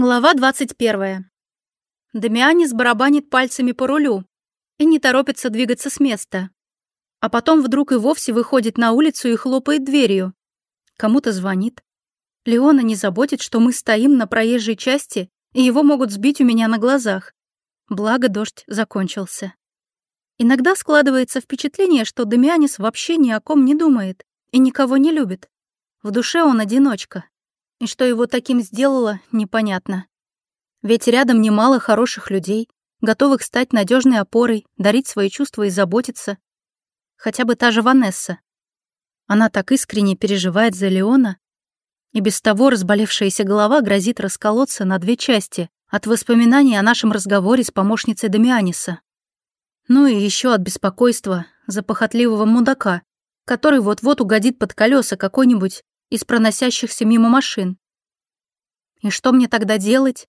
Глава 21. Дамианис барабанит пальцами по рулю и не торопится двигаться с места. А потом вдруг и вовсе выходит на улицу и хлопает дверью. Кому-то звонит. Леона не заботит, что мы стоим на проезжей части, и его могут сбить у меня на глазах. Благо дождь закончился. Иногда складывается впечатление, что Дамианис вообще ни о ком не думает и никого не любит. В душе он одиночка. И что его таким сделало, непонятно. Ведь рядом немало хороших людей, готовых стать надежной опорой, дарить свои чувства и заботиться. Хотя бы та же Ванесса. Она так искренне переживает за Леона, и без того разболевшаяся голова грозит расколоться на две части от воспоминаний о нашем разговоре с помощницей Дамианиса. Ну и еще от беспокойства за похотливого мудака, который вот-вот угодит под колеса какой-нибудь из проносящихся мимо машин. И что мне тогда делать?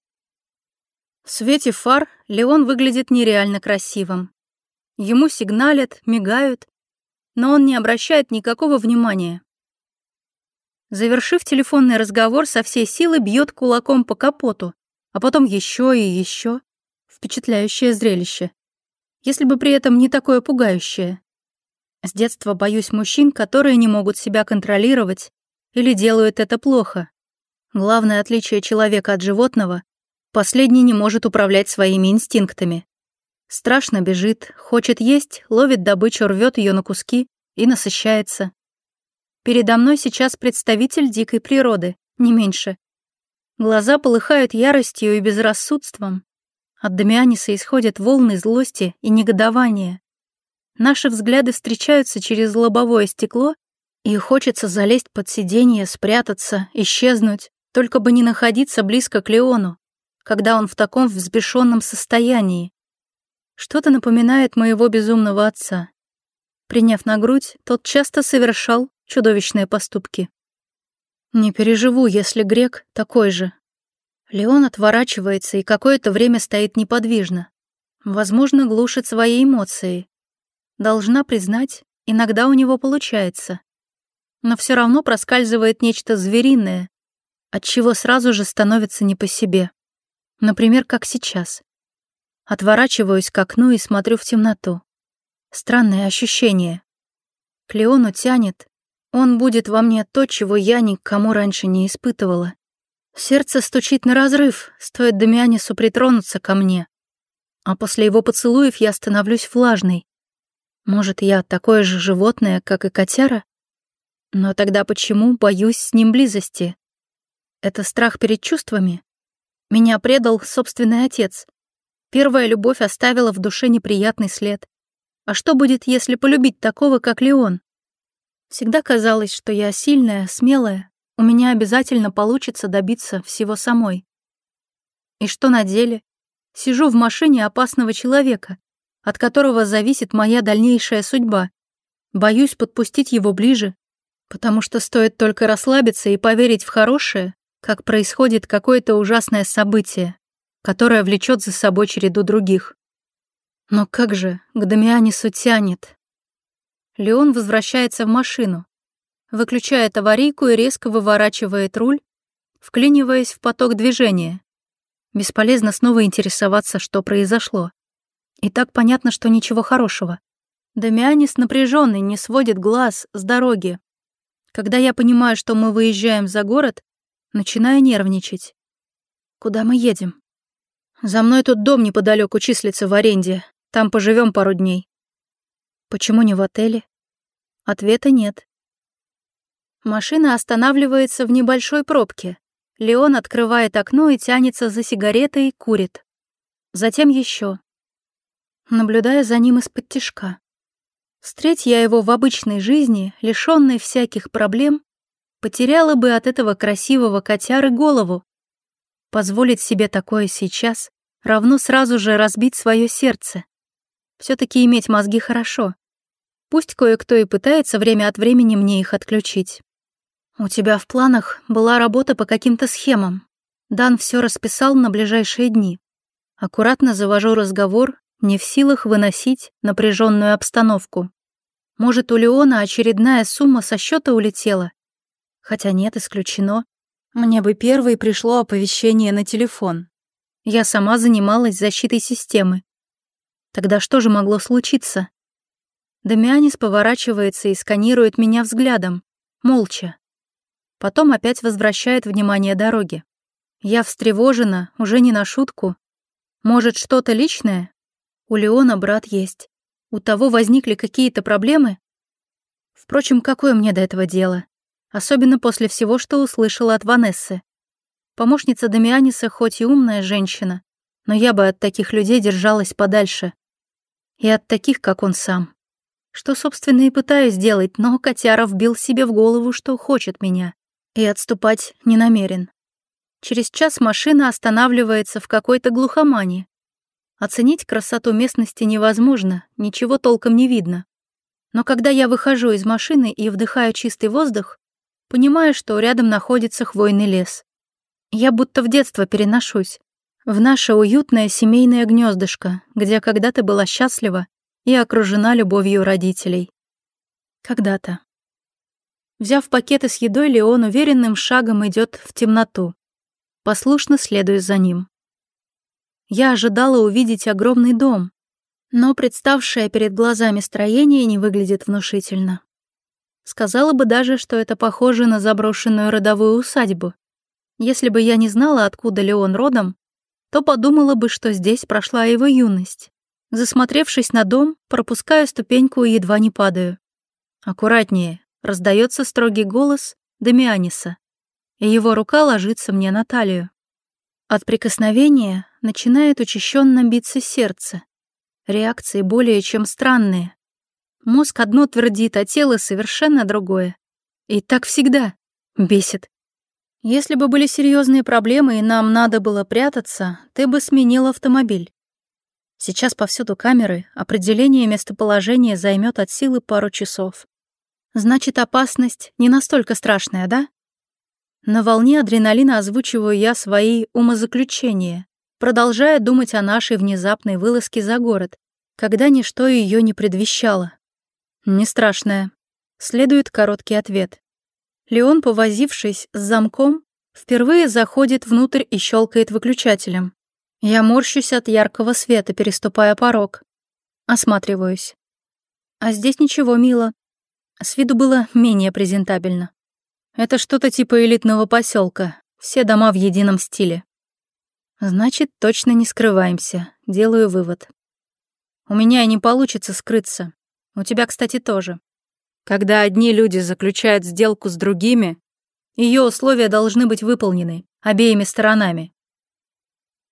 В свете фар Леон выглядит нереально красивым. Ему сигналят, мигают, но он не обращает никакого внимания. Завершив телефонный разговор, со всей силы бьет кулаком по капоту, а потом еще и еще. Впечатляющее зрелище. Если бы при этом не такое пугающее. С детства боюсь мужчин, которые не могут себя контролировать или делают это плохо. Главное отличие человека от животного — последний не может управлять своими инстинктами. Страшно бежит, хочет есть, ловит добычу, рвет ее на куски и насыщается. Передо мной сейчас представитель дикой природы, не меньше. Глаза полыхают яростью и безрассудством. От Дамианиса исходят волны злости и негодования. Наши взгляды встречаются через лобовое стекло, и хочется залезть под сиденье, спрятаться, исчезнуть, только бы не находиться близко к Леону, когда он в таком взбешенном состоянии. Что-то напоминает моего безумного отца. Приняв на грудь, тот часто совершал чудовищные поступки. Не переживу, если грек такой же. Леон отворачивается и какое-то время стоит неподвижно. Возможно, глушит свои эмоции. Должна признать, иногда у него получается но все равно проскальзывает нечто звериное, от чего сразу же становится не по себе. Например, как сейчас. Отворачиваюсь к окну и смотрю в темноту. Странное ощущение. Клеону тянет. Он будет во мне то, чего я никому раньше не испытывала. Сердце стучит на разрыв, стоит Дамианису притронуться ко мне. А после его поцелуев я становлюсь влажной. Может, я такое же животное, как и котяра? Но тогда почему боюсь с ним близости? Это страх перед чувствами? Меня предал собственный отец. Первая любовь оставила в душе неприятный след. А что будет, если полюбить такого, как Леон? Всегда казалось, что я сильная, смелая, у меня обязательно получится добиться всего самой. И что на деле? Сижу в машине опасного человека, от которого зависит моя дальнейшая судьба. Боюсь подпустить его ближе, Потому что стоит только расслабиться и поверить в хорошее, как происходит какое-то ужасное событие, которое влечет за собой череду других. Но как же, к Дамианису тянет. Леон возвращается в машину, выключает аварийку и резко выворачивает руль, вклиниваясь в поток движения. Бесполезно снова интересоваться, что произошло. И так понятно, что ничего хорошего. Дамианис напряженный, не сводит глаз с дороги, когда я понимаю, что мы выезжаем за город, начинаю нервничать. Куда мы едем? За мной тут дом неподалеку числится в аренде. Там поживем пару дней. Почему не в отеле? Ответа нет. Машина останавливается в небольшой пробке. Леон открывает окно и тянется за сигаретой, и курит. Затем еще. Наблюдая за ним из-под тишка. Встреть я его в обычной жизни, лишенной всяких проблем, потеряла бы от этого красивого котяры голову. Позволить себе такое сейчас равно сразу же разбить свое сердце. все таки иметь мозги хорошо. Пусть кое-кто и пытается время от времени мне их отключить. У тебя в планах была работа по каким-то схемам. Дан все расписал на ближайшие дни. Аккуратно завожу разговор не в силах выносить напряженную обстановку. Может, у Леона очередная сумма со счета улетела? Хотя нет, исключено. Мне бы первой пришло оповещение на телефон. Я сама занималась защитой системы. Тогда что же могло случиться? Дамианис поворачивается и сканирует меня взглядом, молча. Потом опять возвращает внимание дороге. Я встревожена, уже не на шутку. Может, что-то личное? У Леона брат есть. У того возникли какие-то проблемы? Впрочем, какое мне до этого дело? Особенно после всего, что услышала от Ванессы. Помощница Дамианиса хоть и умная женщина, но я бы от таких людей держалась подальше. И от таких, как он сам. Что, собственно, и пытаюсь делать, но котяра вбил себе в голову, что хочет меня. И отступать не намерен. Через час машина останавливается в какой-то глухомане. Оценить красоту местности невозможно, ничего толком не видно. Но когда я выхожу из машины и вдыхаю чистый воздух, понимаю, что рядом находится хвойный лес. Я будто в детство переношусь. В наше уютное семейное гнездышко, где когда-то была счастлива и окружена любовью родителей. Когда-то. Взяв пакеты с едой, Леон уверенным шагом идет в темноту. Послушно следую за ним. Я ожидала увидеть огромный дом, но представшее перед глазами строение не выглядит внушительно. Сказала бы даже, что это похоже на заброшенную родовую усадьбу. Если бы я не знала, откуда Леон родом, то подумала бы, что здесь прошла его юность. Засмотревшись на дом, пропускаю ступеньку и едва не падаю. «Аккуратнее», — раздается строгий голос Дамианиса, и его рука ложится мне на талию. От прикосновения начинает учащенно биться сердце. Реакции более чем странные. Мозг одно твердит, а тело совершенно другое. И так всегда. Бесит. Если бы были серьезные проблемы и нам надо было прятаться, ты бы сменил автомобиль. Сейчас повсюду камеры, определение местоположения займет от силы пару часов. Значит, опасность не настолько страшная, да? На волне адреналина озвучиваю я свои умозаключения, продолжая думать о нашей внезапной вылазке за город, когда ничто ее не предвещало. «Не страшная», — следует короткий ответ. Леон, повозившись с замком, впервые заходит внутрь и щелкает выключателем. Я морщусь от яркого света, переступая порог. Осматриваюсь. А здесь ничего, мило. С виду было менее презентабельно. Это что-то типа элитного поселка. Все дома в едином стиле. Значит, точно не скрываемся. Делаю вывод. У меня и не получится скрыться. У тебя, кстати, тоже. Когда одни люди заключают сделку с другими, ее условия должны быть выполнены обеими сторонами.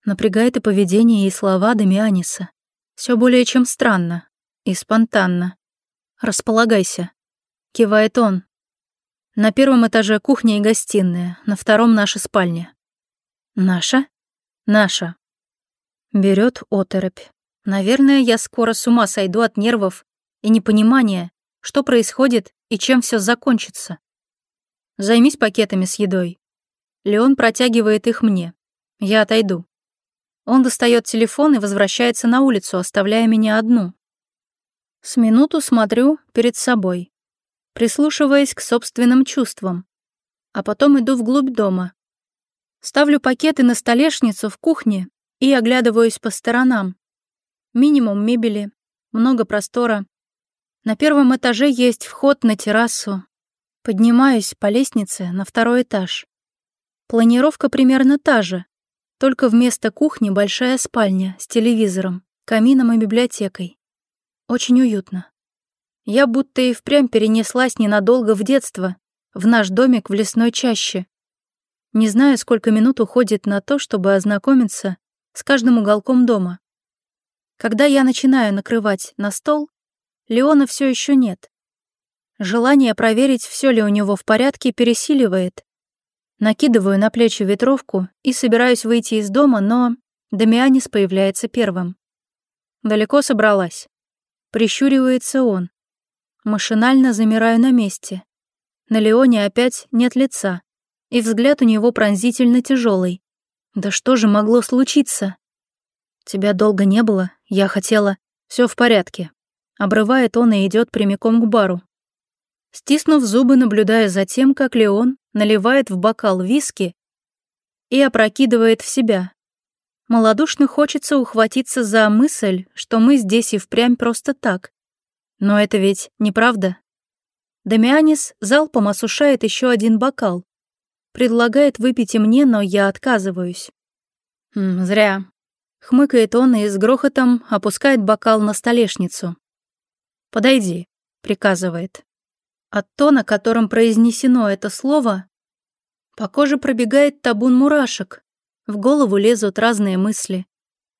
Напрягает и поведение, и слова Дамианиса. Все более чем странно. И спонтанно. «Располагайся», — кивает он, на первом этаже кухня и гостиная, на втором наша спальня. Наша? Наша. Берет оторопь. Наверное, я скоро с ума сойду от нервов и непонимания, что происходит и чем все закончится. Займись пакетами с едой. Леон протягивает их мне. Я отойду. Он достает телефон и возвращается на улицу, оставляя меня одну. С минуту смотрю перед собой прислушиваясь к собственным чувствам. А потом иду вглубь дома. Ставлю пакеты на столешницу в кухне и оглядываюсь по сторонам. Минимум мебели, много простора. На первом этаже есть вход на террасу. Поднимаюсь по лестнице на второй этаж. Планировка примерно та же, только вместо кухни большая спальня с телевизором, камином и библиотекой. Очень уютно. Я будто и впрямь перенеслась ненадолго в детство, в наш домик в лесной чаще. Не знаю, сколько минут уходит на то, чтобы ознакомиться с каждым уголком дома. Когда я начинаю накрывать на стол, Леона все еще нет. Желание проверить, все ли у него в порядке, пересиливает. Накидываю на плечи ветровку и собираюсь выйти из дома, но Дамианис появляется первым. Далеко собралась. Прищуривается он. Машинально замираю на месте. На Леоне опять нет лица, и взгляд у него пронзительно тяжелый. Да что же могло случиться? Тебя долго не было, я хотела. Все в порядке. Обрывает он и идет прямиком к бару. Стиснув зубы, наблюдая за тем, как Леон наливает в бокал виски и опрокидывает в себя. Молодушно хочется ухватиться за мысль, что мы здесь и впрямь просто так. Но это ведь неправда. Дамианис залпом осушает еще один бокал. Предлагает выпить и мне, но я отказываюсь. «Хм, зря. Хмыкает он и с грохотом опускает бокал на столешницу. «Подойди», — приказывает. От тона, которым произнесено это слово, по коже пробегает табун мурашек, в голову лезут разные мысли.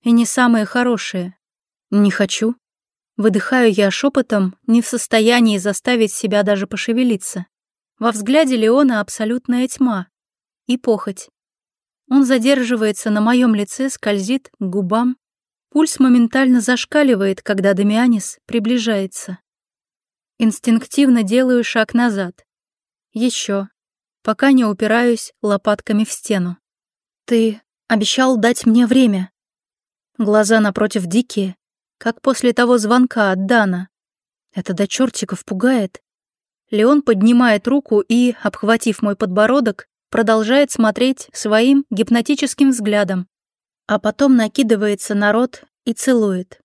И не самые хорошие. «Не хочу», Выдыхаю я шепотом, не в состоянии заставить себя даже пошевелиться. Во взгляде Леона абсолютная тьма и похоть. Он задерживается на моем лице, скользит к губам. Пульс моментально зашкаливает, когда Дамианис приближается. Инстинктивно делаю шаг назад. Еще, пока не упираюсь лопатками в стену. «Ты обещал дать мне время». Глаза напротив дикие, как после того звонка от Дана. Это до чертиков пугает. Леон поднимает руку и, обхватив мой подбородок, продолжает смотреть своим гипнотическим взглядом, а потом накидывается на рот и целует.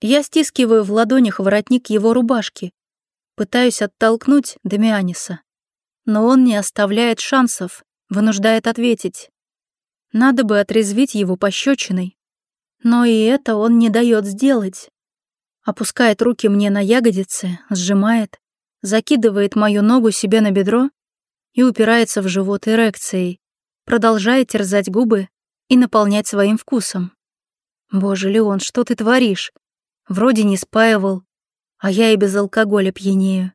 Я стискиваю в ладонях воротник его рубашки, пытаюсь оттолкнуть Дамианиса. Но он не оставляет шансов, вынуждает ответить. Надо бы отрезвить его пощечиной. Но и это он не дает сделать. Опускает руки мне на ягодицы, сжимает, закидывает мою ногу себе на бедро и упирается в живот эрекцией, продолжая терзать губы и наполнять своим вкусом. «Боже, Леон, что ты творишь? Вроде не спаивал, а я и без алкоголя пьянею.